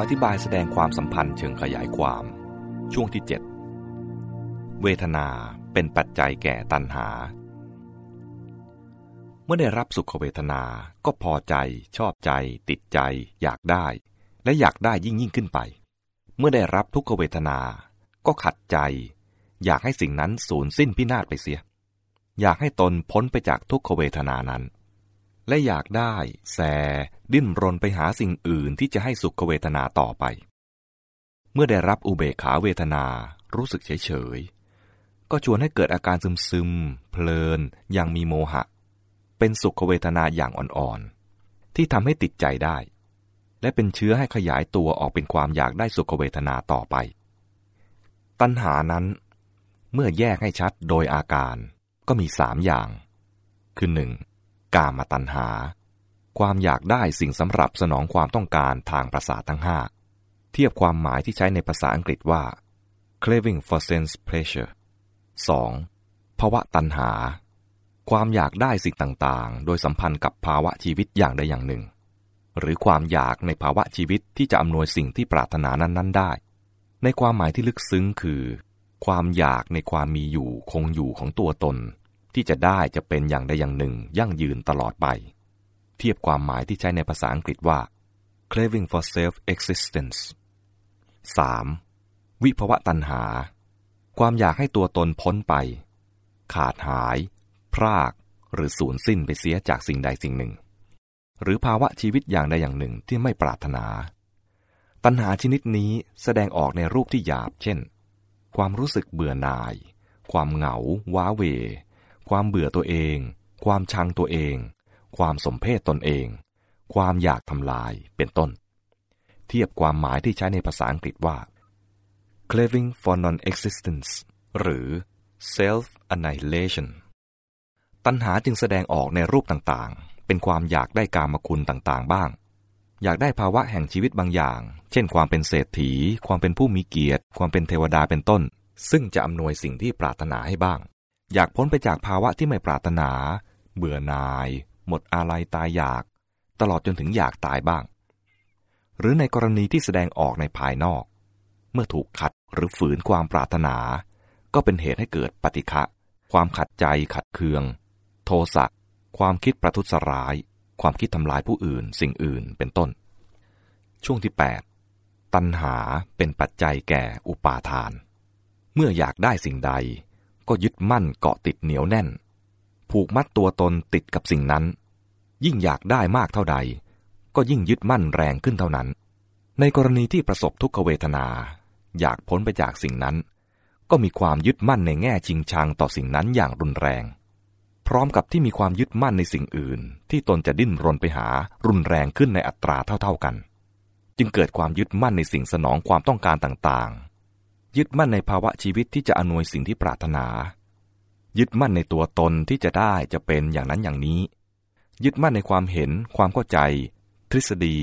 ำอธิบายแสดงความสัมพันธ์เชิงขยายความ ช่วงที่ 7 เวทนาเป็นปัจจัยแก่ตัณหา เมื่อได้รับสุขเวทนาก็พอใจ ชอบใจ ติดใจ อยากได้ และอยากได้ยิ่งยิ่งขึ้นไป เมื่อได้รับทุกขเวทนา ก็ขัดใจ อยากให้สิ่งนั้นสูญสิ้นพินาศไปเสีย อยากให้ตนพ้นไปจากทุกขเวทนานั้น และอยากได้แสดิ้นรนไปหาสิ่งอื่นที่จะให้สุขเวทนาต่อไป เมื่อได้รับอุเบกขาเวทนารู้สึกเฉยเฉยก็ชวนให้เกิดอาการซึมซึม เพลินอย่างมีโมหะ เป็นสุขเวทนาอย่างอ่อนๆ ที่ทำให้ติดใจได้ และเป็นเชื้อให้ขยายตัวออกเป็นความอยากได้สุขเวทนาต่อไป ตัณหานั้น เมื่อแยกให้ชัดโดยอาการก็มีสามอย่าง คือหนึ่ง กามตัณหา ความอยากได้สิ่งสำหรับสนองความต้องการทางประสาททั้งห้าเทียบความหมายที่ใช้ในภาษาอังกฤษว่า craving for sense pleasure 2. ภาวะตัณหา ความอยากได้สิ่งต่างๆ โดยสัมพันธ์กับภาวะชีวิตอย่างใดอย่างหนึ่ง หรือความอยากในภาวะชีวิตที่จะอำนวยสิ่งที่ปรารถนานั้น ๆ ได้ ในความหมายที่ลึกซึ้งคือ ความอยากในความมีอยู่คงอยู่ของตัวตน ที่จะได้จะเป็นอย่างใดอย่างหนึ่งยั่งยืนตลอดไป เทียบความหมายที่ใช้ในภาษาอังกฤษว่า craving for self existence 3. วิภวะตัณหา ความอยากให้ตัวตนพ้นไป ขาดหาย พราก หรือสูญสิ้นไปเสียจากสิ่งใดสิ่งหนึ่ง หรือภาวะชีวิตอย่างใดอย่างหนึ่งที่ไม่ปรารถนา ตัณหาชนิดนี้แสดงออกในรูปที่หยาบ เช่น ความรู้สึกเบื่อหน่าย ความเหงา ว้าเว ความเบื่อตัวเอง ความชังตัวเอง ความสมเพศตนเอง ความอยากทำลายเป็นต้น เทียบความหมายที่ใช้ในภาษาอังกฤษว่า craving for non-existence หรือ self annihilation ตัณหาจึงแสดงออกในรูปต่างๆ เป็นความอยากได้กามคุณต่างๆ บ้าง อยากได้ภาวะแห่งชีวิตบางอย่าง เช่น ความเป็นเศรษฐี ความเป็นผู้มีเกียรติ ความเป็นเทวดาเป็นต้น ซึ่งจะอำนวยสิ่งที่ปรารถนาให้บ้าง อยากพ้นไปจากภาวะที่ไม่ปรารถนา เบื่อหน่าย หมดอาลัยตายอยาก ตลอดจนถึงอยากตายบ้าง หรือในกรณีที่แสดงออกในภายนอก เมื่อถูกขัดหรือฝืนความปรารถนา ก็เป็นเหตุให้เกิดปฏิฆะความขัดใจขัดเคือง โทสะความคิดประทุษร้าย ความคิดทำลายผู้อื่น สิ่งอื่นเป็นต้น ช่วงที่ 8 ตัณหาเป็นปัจจัยแก่อุปาทาน เมื่ออยากได้สิ่งใด ก็ยึดมั่นเกาะติดเหนียวแน่น ผูกมัดตัวตนติดกับสิ่งนั้น ยิ่งอยากได้มากเท่าใด ก็ยิ่งยึดมั่นแรงขึ้นเท่านั้น ในกรณีที่ประสบทุกขเวทนา อยากพ้นไปจากสิ่งนั้น ก็มีความยึดมั่นในแง่ชิงชังต่อสิ่งนั้นอย่างรุนแรง พร้อมกับที่มีความยึดมั่นในสิ่งอื่น ที่ตนจะดิ้นรนไปหารุนแรงขึ้นในอัตราเท่าๆกัน จึงเกิดความยึดมั่นในสิ่งสนองความต้องการต่างๆ ยึดมั่นในภาวะชีวิตที่จะอนวยสิ่งที่ปรารถนา ยึดมั่นในตัวตนที่จะได้จะเป็นอย่างนั้นอย่างนี้ ยึดมั่นในความเห็น ความเข้าใจ ทฤษฎี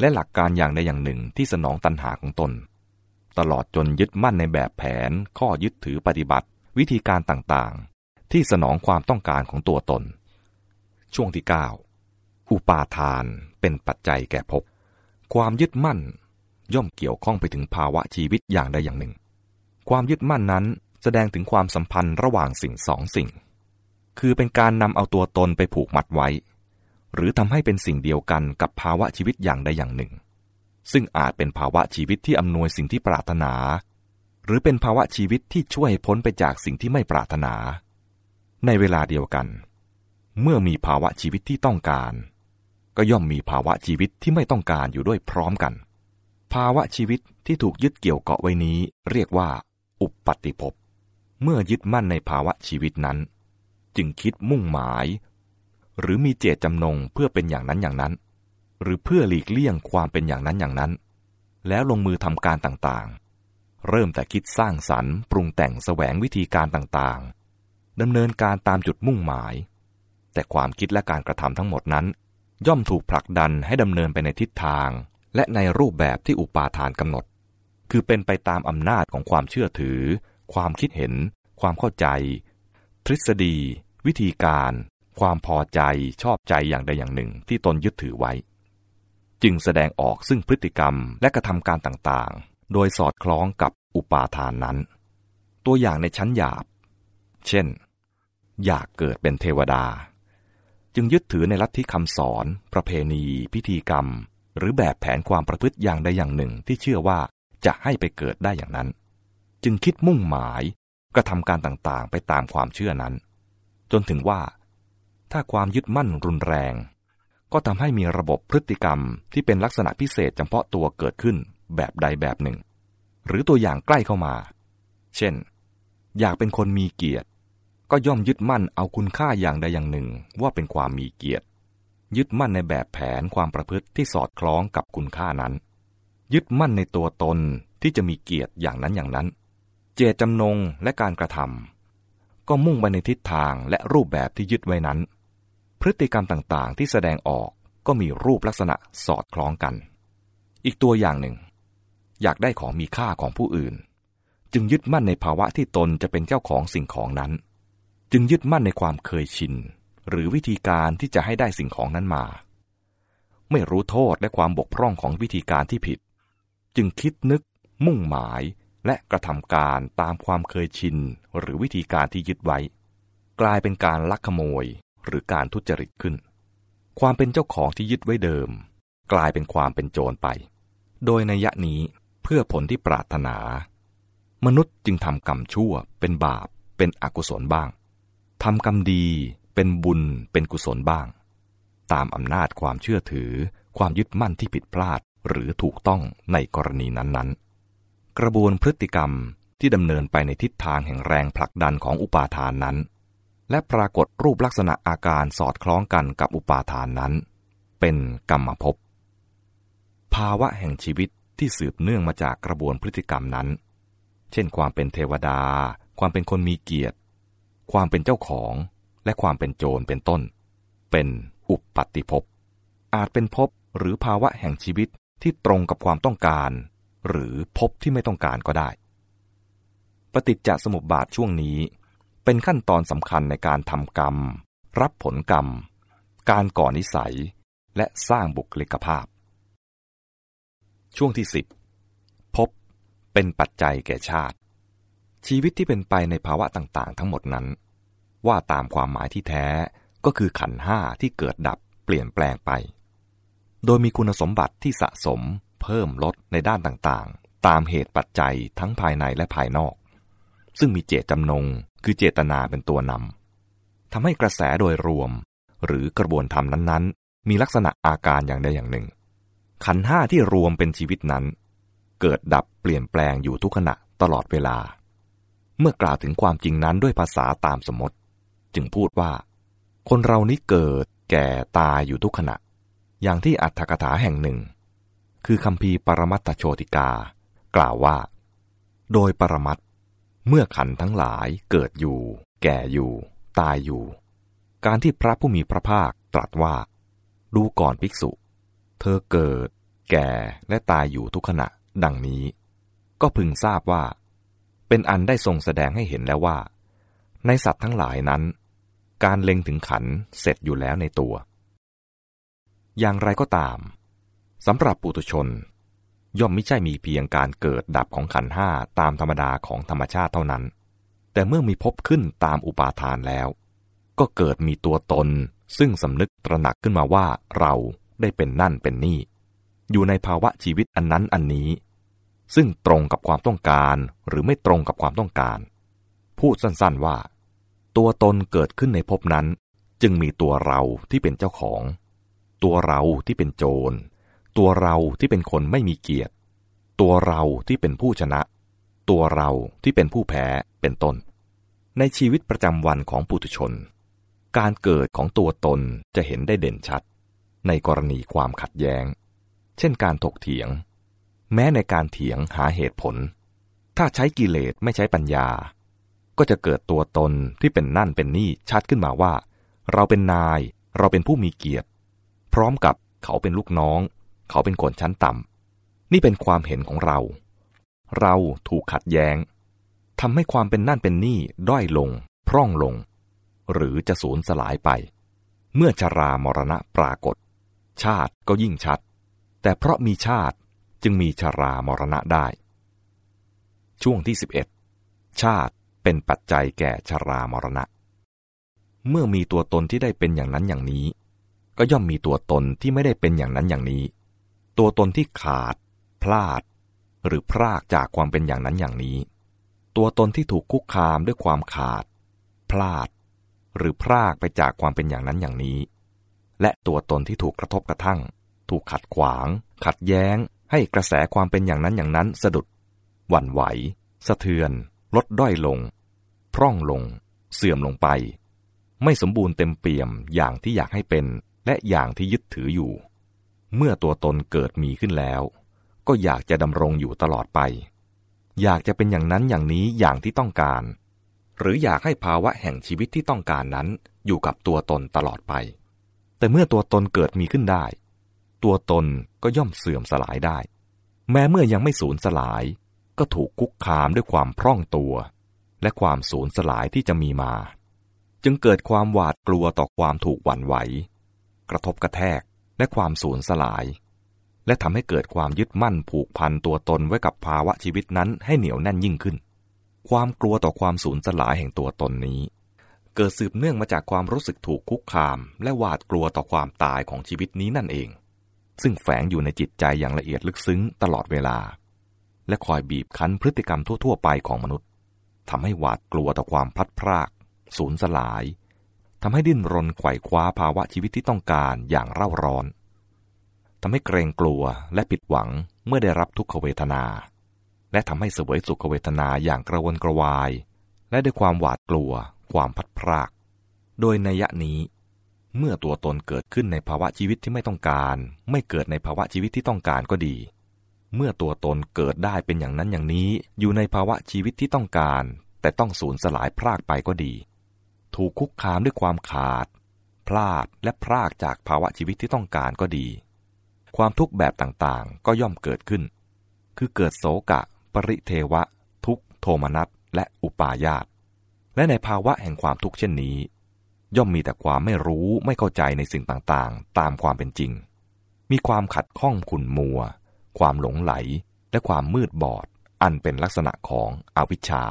และหลักการอย่างใดอย่างหนึ่งที่สนองตัณหาของตน ตลอดจนยึดมั่นในแบบแผน ข้อยึดถือปฏิบัติ วิธีการต่างๆ ที่สนองความต้องการของตัวตน ช่วงที่ 9 อุปาทานเป็นปัจจัยแก่ภพความยึดมั่น ย่อมเกี่ยวข้องไปถึงภาวะชีวิตอย่างใดอย่างหนึ่ง ความยึดมั่นนั้นแสดงถึงความสัมพันธ์ระหว่างสิ่งสองสิ่ง คือเป็นการนำเอาตัวตนไปผูกมัดไว้ หรือทำให้เป็นสิ่งเดียวกันกับภาวะชีวิตอย่างใดอย่างหนึ่ง ซึ่งอาจเป็นภาวะชีวิตที่อำนวยสิ่งที่ปรารถนา หรือเป็นภาวะชีวิตที่ช่วยพ้นไปจากสิ่งที่ไม่ปรารถนา ในเวลาเดียวกัน เมื่อมีภาวะชีวิตที่ต้องการ ก็ย่อมมีภาวะชีวิตที่ไม่ต้องการอยู่ด้วยพร้อมกัน ภาวะชีวิตที่ถูกยึดเกี่ยวเกาะไว้นี้ เรียกว่า อุปปติภพ เมื่อยึดมั่นในภาวะชีวิตนั้น จึงคิดมุ่งหมาย หรือมีเจตจำนงเพื่อเป็นอย่างนั้นอย่างนั้น หรือเพื่อหลีกเลี่ยงความเป็นอย่างนั้นอย่างนั้น แล้วลงมือทำการต่างๆ เริ่มแต่คิดสร้างสรรค์ปรุงแต่งแสวงวิธีการต่างๆดำเนินการตามจุดมุ่งหมาย แต่ความคิดและการกระทำทั้งหมดนั้น ย่อมถูกผลักดันให้ดำเนินไปในทิศทาง และในรูปแบบที่อุปาทานกำหนด คือเป็นไปตามอำนาจของความเชื่อถือ ความคิดเห็น ความเข้าใจ ทฤษฎี วิธีการ ความพอใจชอบใจอย่างใดอย่างหนึ่งที่ตนยึดถือไว้ จึงแสดงออกซึ่งพฤติกรรมและกระทำการต่างๆ โดยสอดคล้องกับอุปาทานนั้น ตัวอย่างในชั้นหยาบ เช่น อยากเกิดเป็นเทวดา จึงยึดถือในลัทธิคำสอน ประเพณี พิธีกรรม หรือแบบแผนความประพฤติอย่างใดอย่างหนึ่งที่เชื่อว่าจะให้ไปเกิดได้อย่างนั้น จึงคิดมุ่งหมายกระทำการต่างๆ ไปตามความเชื่อนั้น จนถึงว่า ถ้าความยึดมั่นรุนแรง ก็ทำให้มีระบบพฤติกรรมที่เป็นลักษณะพิเศษเฉพาะตัวเกิดขึ้นแบบใดแบบหนึ่ง หรือตัวอย่างใกล้เข้ามา เช่น อยากเป็นคนมีเกียรติ ก็ย่อมยึดมั่นเอาคุณค่าอย่างใดอย่างหนึ่ง ว่าเป็นความมีเกียรติ ยึดมั่นในแบบแผนความประพฤติที่สอดคล้องกับคุณค่านั้น ยึดมั่นในตัวตนที่จะมีเกียรติอย่างนั้นอย่างนั้น เจตจำนงและการกระทำก็มุ่งไปในทิศทางและรูปแบบที่ยึดไว้นั้น พฤติกรรมต่างๆ ที่แสดงออกก็มีรูปลักษณะสอดคล้องกัน อีกตัวอย่างหนึ่ง อยากได้ของมีค่าของผู้อื่น จึงยึดมั่นในภาวะที่ตนจะเป็นเจ้าของสิ่งของนั้น จึงยึดมั่นในความเคยชิน หรือวิธีการที่จะให้ได้สิ่งของนั้นมา ไม่รู้โทษและความบกพร่องของวิธีการที่ผิด จึงคิดนึก มุ่งหมายและกระทำการตามความเคยชิน หรือวิธีการที่ยึดไว้ กลายเป็นการลักขโมยหรือการทุจริตขึ้น ความเป็นเจ้าของที่ยึดไว้เดิม กลายเป็นความเป็นโจรไป โดยในยะนี้เพื่อผลที่ปรารถนา มนุษย์จึงทำกรรมชั่วเป็นบาปเป็นอกุศลบ้างทำกรรมดี เป็นบุญเป็นกุศลบ้าง ตามอำนาจความเชื่อถือ ความยึดมั่นที่ผิดพลาดหรือถูกต้องในกรณีนั้นๆ กระบวนพฤติกรรมที่ดำเนินไปในทิศทางแห่งแรงผลักดันของอุปาทานนั้น และปรากฏรูปลักษณะอาการสอดคล้องกันกับอุปาทานนั้น เป็นกรรมภพภาวะแห่งชีวิตที่สืบเนื่องมาจากกระบวนพฤติกรรมนั้น เช่นความเป็นเทวดา ความเป็นคนมีเกียรติ ความเป็นเจ้าของ และความเป็นโจรเป็นต้น เป็นอุปปัตติภพ อาจเป็นภพหรือภาวะแห่งชีวิตที่ตรงกับความต้องการ หรือภพที่ไม่ต้องการก็ได้ ปฏิจจสมุปบาทช่วงนี้ เป็นขั้นตอนสำคัญในการทำกรรม รับผลกรรม การก่อนิสัย และสร้างบุคลิกภาพ ช่วงที่สิบพบเป็นปัจจัยแก่ชาติ ชีวิตที่เป็นไปในภาวะต่างๆ ทั้งหมดนั้น ว่าตามความหมายที่แท้ก็คือขันห้าที่เกิดดับเปลี่ยนแปลงไป โดยมีคุณสมบัติที่สะสม เพิ่มลดในด้านต่างๆ ตามเหตุปัจจัยทั้งภายในและภายนอก ซึ่งมีเจตจำนงคือเจตนาเป็นตัวนำทำให้กระแสโดยรวม หรือกระบวนการนั้นๆ มีลักษณะอาการอย่างใดอย่างหนึ่ง ขันห้าที่รวมเป็นชีวิตนั้น เกิดดับเปลี่ยนแปลงอยู่ทุกขณะตลอดเวลา เมื่อกล่าวถึงความจริงนั้นด้วยภาษาตามสมมติ จึงพูดว่า คนเรานี้เกิดแก่ตายอยู่ทุกขณะ อย่างที่อัตถกถาแห่งหนึ่ง คือคำพีปรมัตโชติกา กล่าวว่า โดยปรมัตเมื่อขันทั้งหลายเกิดอยู่ แก่อยู่ ตายอยู่ การที่พระผู้มีพระภาคตรัสว่า ดูก่อนภิกษุ เธอเกิด แก่และตายอยู่ทุกขณะ ดังนี้ ก็พึงทราบว่า เป็นอันได้ทรงแสดงให้เห็นแล้วว่า ในสัตว์ทั้งหลายนั้น การเล็งถึงขันเสร็จอยู่แล้วในตัว อย่างไรก็ตามสำหรับปุถุชน ย่อมไม่ใช่มีเพียงการเกิดดับของขันห้าตามธรรมดาของธรรมชาติเท่านั้น แต่เมื่อมีพบขึ้นตามอุปาทานแล้ว ก็เกิดมีตัวตนซึ่งสำนึกตระหนักขึ้นมาว่าเราได้เป็นนั่นเป็นนี่ อยู่ในภาวะชีวิตอันนั้นอันนี้ ซึ่งตรงกับความต้องการหรือไม่ตรงกับความต้องการ พูดสั้นๆว่า ตัวตนเกิดขึ้นในภพนั้น จึงมีตัวเราที่เป็นเจ้าของ ตัวเราที่เป็นโจร ตัวเราที่เป็นคนไม่มีเกียรติ ตัวเราที่เป็นผู้ชนะ ตัวเราที่เป็นผู้แพ้เป็นต้น ในชีวิตประจำวันของปุถุชน การเกิดของตัวตนจะเห็นได้เด่นชัด ในกรณีความขัดแย้ง เช่นการถกเถียง แม้ในการเถียงหาเหตุผล ถ้าใช้กิเลสไม่ใช้ปัญญา ก็จะเกิดตัวตนที่เป็นนั่นเป็นนี่ชัดขึ้นมาว่า เราเป็นนาย เราเป็นผู้มีเกียรติ พร้อมกับเขาเป็นลูกน้อง เขาเป็นคนชั้นต่ำนี่เป็นความเห็นของเรา เราถูกขัดแย้งทำให้ความเป็นนั่นเป็นนี่ด้อยลง พร่องลง หรือจะสูญสลายไป เมื่อชรามรณะปรากฏ ชาติก็ยิ่งชัด แต่เพราะมีชาติจึงมีชรามรณะได้ ช่วงที่ 11 ชาติ เป็นปัจจัยแก่ชรามรณะ เมื่อมีตัวตนที่ได้เป็นอย่างนั้นอย่างนี้ ก็ย่อมมีตัวตนที่ไม่ได้เป็นอย่างนั้นอย่างนี้ ตัวตนที่ขาด พลาด หรือพรากจากความเป็นอย่างนั้นอย่างนี้ ตัวตนที่ถูกคุกคามด้วยความขาด พลาด หรือพรากไปจากความเป็นอย่างนั้นอย่างนี้ และตัวตนที่ถูกกระทบกระทั่ง ถูกขัดขวาง ขัดแย้ง ให้กระแสความเป็นอย่างนั้นอย่างนั้นสะดุดหวั่นไหว สะเทือน ลดด้อยลง พร่องลง เสื่อมลงไป ไม่สมบูรณ์เต็มเปี่ยมอย่างที่อยากให้เป็น และอย่างที่ยึดถืออยู่ เมื่อตัวตนเกิดมีขึ้นแล้ว ก็อยากจะดำรงอยู่ตลอดไป อยากจะเป็นอย่างนั้นอย่างนี้อย่างที่ต้องการ หรืออยากให้ภาวะแห่งชีวิตที่ต้องการนั้นอยู่กับตัวตนตลอดไป แต่เมื่อตัวตนเกิดมีขึ้นได้ ตัวตนก็ย่อมเสื่อมสลายได้ แม้เมื่อยังไม่สูญสลาย ก็ถูกคุกคามด้วยความพร่องตัว และความสูญสลายที่จะมีมา จึงเกิดความหวาดกลัวต่อความถูกหวั่นไหว กระทบกระแทกและความสูญสลาย และทำให้เกิดความยึดมั่นผูกพันตัวตนไว้กับภาวะชีวิตนั้นให้เหนียวแน่นยิ่งขึ้น ความกลัวต่อความสูญสลายแห่งตัวตนนี้ เกิดสืบเนื่องมาจากความรู้สึกถูกคุกคาม และหวาดกลัวต่อความตายของชีวิตนี้นั่นเอง ซึ่งแฝงอยู่ในจิตใจอย่างละเอียดลึกซึ้งตลอดเวลา และคอยบีบคั้นพฤติกรรมทั่ว ๆ ไปของมนุษย์ ทำให้หวาดกลัวต่อความพลัดพราก สูญสลายทำให้ดิ้นรนไขว่คว้าภาวะชีวิตที่ต้องการอย่างเร่าร้อนทำให้เกรงกลัวและผิดหวังเมื่อได้รับทุกขเวทนา และทำให้เสวยสุขเวทนาอย่างกระวนกระวาย และด้วยความหวาดกลัว ความพัดพราก โดยในยะนี้ เมื่อตัวตนเกิดขึ้นในภาวะชีวิตที่ไม่ต้องการ ไม่เกิดในภาวะชีวิตที่ต้องการก็ดี เมื่อตัวตนเกิดได้เป็นอย่างนั้นอย่างนี้ อยู่ในภาวะชีวิตที่ต้องการ แต่ต้องสูญสลายพรากไปก็ดี ถูกคุกคามด้วยความขาด พลาดและพรากจากภาวะชีวิตที่ต้องการก็ดี ความทุกข์แบบต่างๆ ก็ย่อมเกิดขึ้น คือเกิดโศกะ ปริเทวะ ทุกโทมนัสและอุปาญาตและในภาวะแห่งความทุกข์เช่นนี้ ย่อมมีแต่ความไม่รู้ไม่เข้าใจในสิ่งต่างๆ ตามความเป็นจริง มีความขัดข้องขุ่นมัว ความหลงไหล และความมืดบอด อันเป็นลักษณะของอวิชชา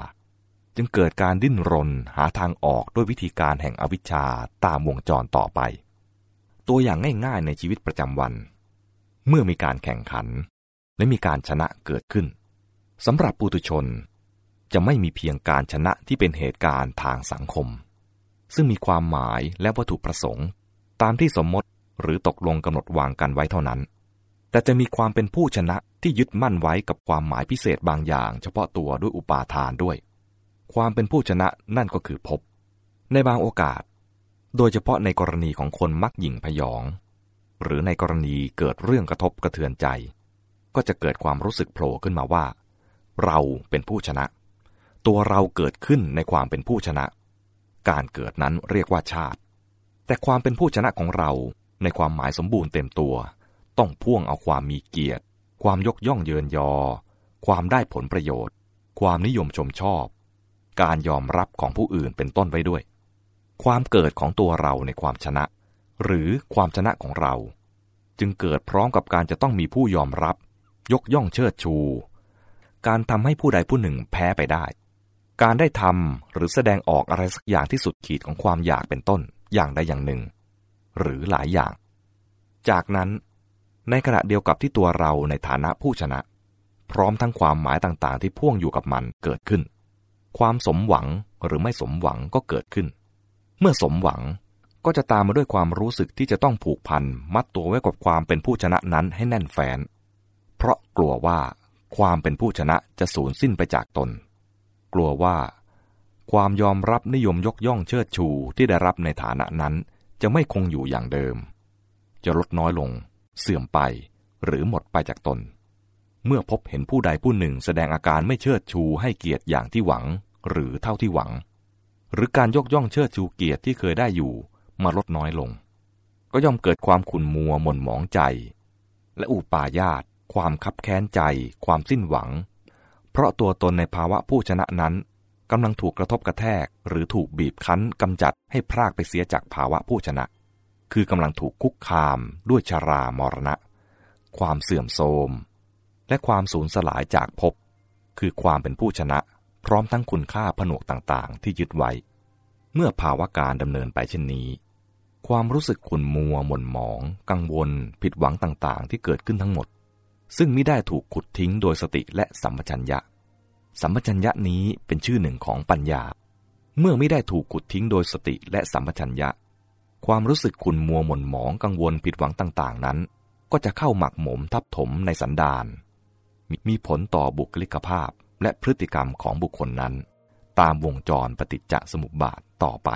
จึงเกิดการดิ้นรนหาทางออกด้วยวิธีการแห่งอวิชชาตามวงจรต่อไป ตัวอย่างง่ายๆในชีวิตประจำวัน เมื่อมีการแข่งขัน และมีการชนะเกิดขึ้นสำหรับปุถุชน จะไม่มีเพียงการชนะที่เป็นเหตุการณ์ทางสังคม ซึ่งมีความหมายและวัตถุประสงค์ ตามที่สมมติหรือตกลงกำหนดวางกันไว้เท่านั้น แต่จะมีความเป็นผู้ชนะที่ยึดมั่นไว้กับความหมายพิเศษบางอย่าง เฉพาะตัวด้วยอุปาทานด้วย ความเป็นผู้ชนะนั่นก็คือพบในบางโอกาส โดยเฉพาะในกรณีของคนมักหยิ่งพยอง หรือในกรณีเกิดเรื่องกระทบกระเทือนใจ ก็จะเกิดความรู้สึกโผล่ขึ้นมาว่า เราเป็นผู้ชนะ ตัวเราเกิดขึ้นในความเป็นผู้ชนะ การเกิดนั้นเรียกว่าชาติ แต่ความเป็นผู้ชนะของเราในความหมายสมบูรณ์เต็มตัว ต้องพ่วงเอาความมีเกียรติ ความยกย่องเยินยอ ความได้ผลประโยชน์ ความนิยมชมชอบ การยอมรับของผู้อื่นเป็นต้นไว้ด้วย ความเกิดของตัวเราในความชนะ หรือความชนะของเรา จึงเกิดพร้อมกับการจะต้องมีผู้ยอมรับ ยกย่องเชิดชู การทำให้ผู้ใดผู้หนึ่งแพ้ไปได้ การได้ทำหรือแสดงออกอะไรสักอย่างที่สุดขีดของความอยากเป็นต้นอย่างใดอย่างหนึ่ง หรือหลายอย่าง จากนั้น ในขณะเดียวกับที่ตัวเราในฐานะผู้ชนะ พร้อมทั้งความหมายต่างๆ ที่พ่วงอยู่กับมันเกิดขึ้น ความสมหวังหรือไม่สมหวังก็เกิดขึ้น เมื่อสมหวังก็จะตามมาด้วยความรู้สึกที่จะต้องผูกพันมัดตัวไว้กับความเป็นผู้ชนะนั้นให้แน่นแฟ้นเพราะกลัวว่าความเป็นผู้ชนะจะสูญสิ้นไปจากตน กลัวว่า ความยอมรับนิยมยกย่องเชิดชูที่ได้รับในฐานะนั้น จะไม่คงอยู่อย่างเดิม จะลดน้อยลง เสื่อมไปหรือหมดไปจากตน เมื่อพบเห็นผู้ใดผู้หนึ่งแสดงอาการไม่เชิดชูให้เกียรติอย่างที่หวัง หรือเท่าที่หวัง หรือการยกย่องเชิดชูเกียรติที่เคยได้อยู่มาลดน้อยลง ก็ย่อมเกิดความขุ่นมัวหม่นหมองใจ และอุปาญาตความคับแค้นใจ ความสิ้นหวัง เพราะตัวตนในภาวะผู้ชนะนั้นกำลังถูกกระทบกระแทก หรือถูกบีบคั้นกำจัดให้พรากไปเสียจากภาวะผู้ชนะ คือกำลังถูกคุกคามด้วยชารามรณะ ความเสื่อมโทรม และความสูญสลายจากภพคือความเป็นผู้ชนะ พร้อมทั้งคุณค่าผนวกต่างๆ ที่ยึดไว้ เมื่อภาวะการดำเนินไปเช่นนี้ ความรู้สึกขุ่นมัวหม่นหมอง กังวล ผิดหวังต่างๆ ที่เกิดขึ้นทั้งหมด ซึ่งไม่ได้ถูกขุดทิ้งโดยสติและสัมปชัญญะ สัมปชัญญะนี้เป็นชื่อหนึ่งของปัญญา เมื่อไม่ได้ถูกขุดทิ้งโดยสติและสัมปชัญญะ ความรู้สึกขุ่นมัวหม่นหมองกังวลผิดหวังต่างๆ นั้น ก็จะเข้าหมักหมมทับถมในสันดานมีผลต่อบุคลิกภาพและพฤติกรรมของบุคคลนั้น ตามวงจรปฏิจจสมุปบาทต่อไป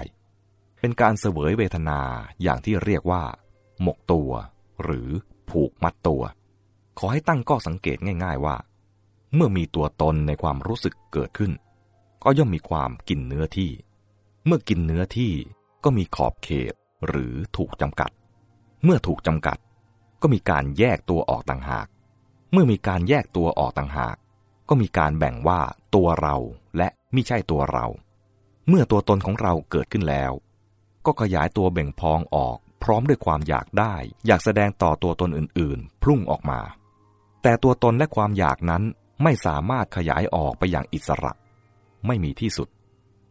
เป็นการเสวยเวทนาอย่างที่เรียกว่า หมกตัว หรือผูกมัดตัว ขอให้ตั้งก้อสังเกตง่าย ๆว่า เมื่อมีตัวตนในความรู้สึกเกิดขึ้น ก็ย่อมมีความกินเนื้อที่ เมื่อกินเนื้อที่ก็มีขอบเขต หรือถูกจำกัด เมื่อถูกจำกัด ก็มีการแยกตัวออกต่างหาก เมื่อมีการแยกตัวออกต่างหาก ก็มีการแบ่งว่าตัวเราและไม่ใช่ตัวเรา เมื่อตัวตนของเราเกิดขึ้นแล้ว ก็ขยายตัวเบ่งพองออก พร้อมด้วยความอยากได้ อยากแสดงต่อตัวตนอื่นๆ พุ่งออกมา แต่ตัวตนและความอยากนั้นไม่สามารถขยายออกไปอย่างอิสระ ไม่มีที่สุด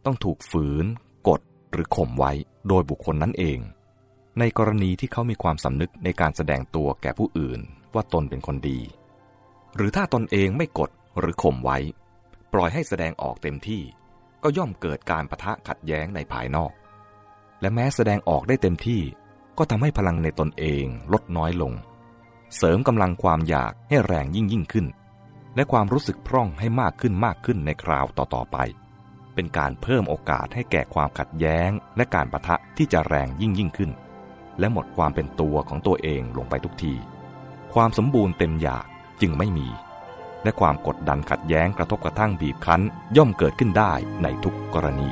ต้องถูกฝืน กดหรือข่มไว้ โดยบุคคลนั้นเอง ในกรณีที่เขามีความสำนึกในการแสดงตัวแก่ผู้อื่นว่าตนเป็นคนดี หรือถ้าตนเองไม่กดหรือข่มไว้ ปล่อยให้แสดงออกเต็มที่ ก็ย่อมเกิดการประทะขัดแย้งในภายนอก และแม้แสดงออกได้เต็มที่ ก็ทำให้พลังในตนเองลดน้อยลง เสริมกำลังความอยากให้แรงยิ่งยิ่งขึ้น และความรู้สึกพร่องให้มากขึ้นมากขึ้นในคราวต่อๆไป เป็นการเพิ่มโอกาสให้แก่ความขัดแย้ง และการประทะที่จะแรงยิ่งยิ่งขึ้น และหมดความเป็นตัวของตัวเองลงไปทุกที ความสมบูรณ์เต็มอยากจึงไม่มี และความกดดันขัดแย้งกระทบกระทั่งบีบคั้น ย่อมเกิดขึ้นได้ในทุกกรณี